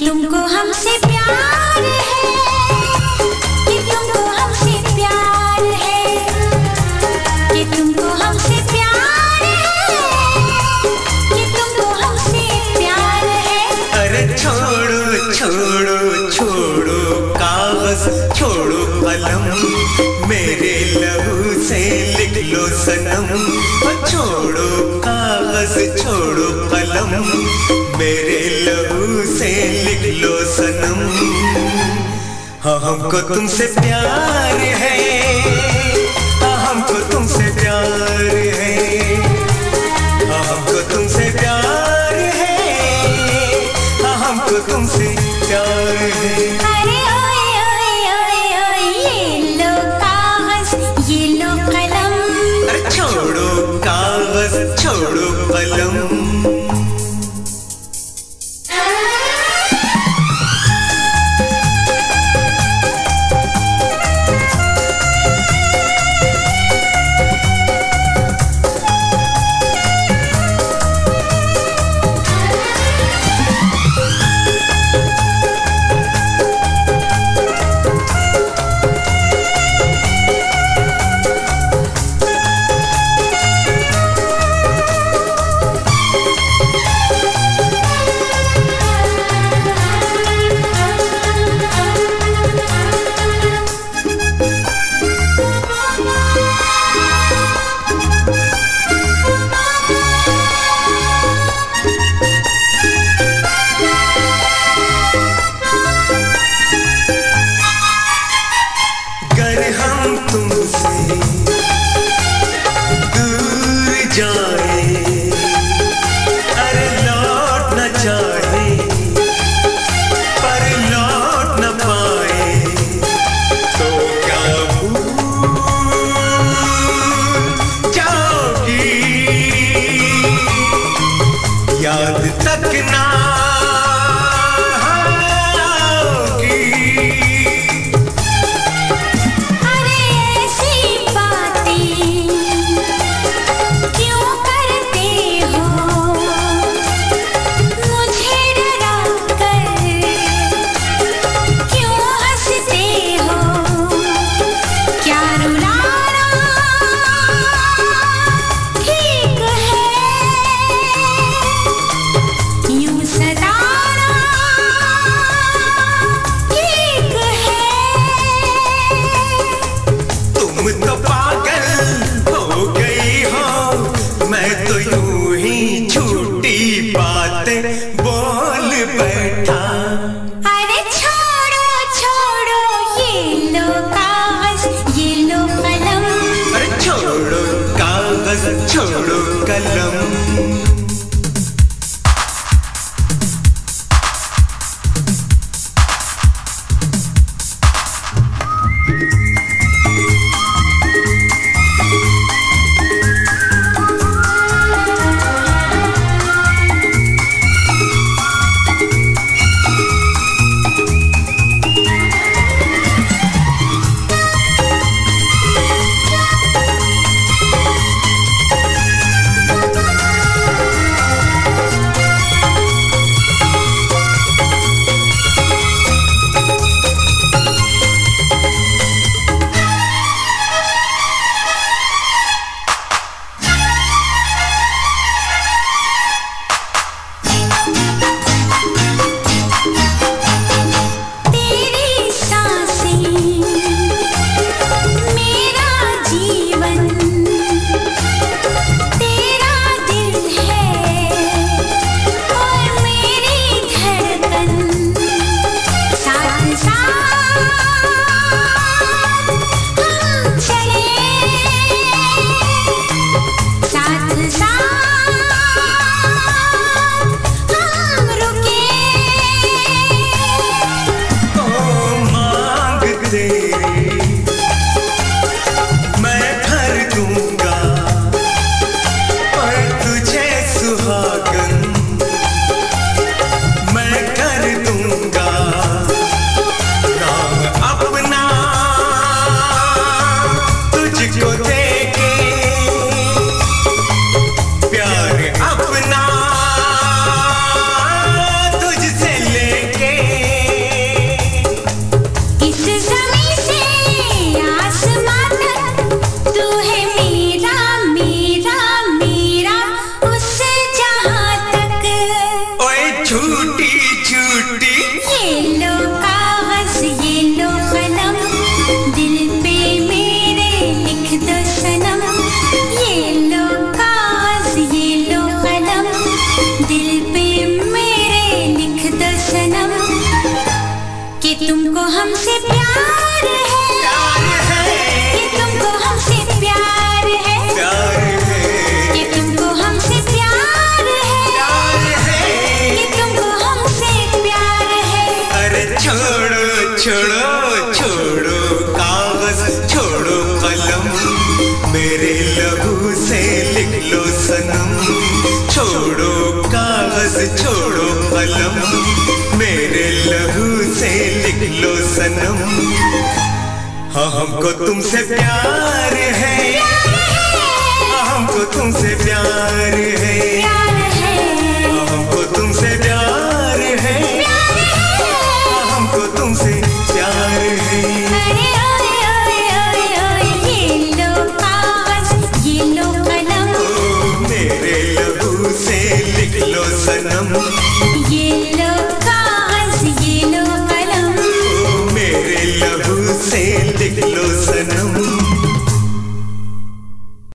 तुमको हमसे प्यार है, कि तुमको हमसे प्यार है, कि तुमको हमसे प्यार है, कि तुमको हमसे प्यार है। अरे छोड़ो छोड़ो छोड़ो, कागज़, छोड़ो कलम, मेरे लहू से लिख लो सनम। छोड़ो, कागज़, छोड़ो कलम, मेरे लहू हाँ हमको तुमसे प्यार है। हाँ हमको तुमसे प्यार है। हाँ हमको तुमसे प्यार है। हाँ हमको तुमसे प्यार है। अरे ओए ओए ओए ओए ये लो कागज़ ये लो कलम। अरे छोड़ो कागज़ छोड़ो कलम। बातें बोल बैठा। अरे छोड़ो छोड़ो ये लो कागज़ ये लो कलम। अरे छोड़ो कागज़ छोड़ो कलम। हमको तुमसे प्यार है। हमको तुमसे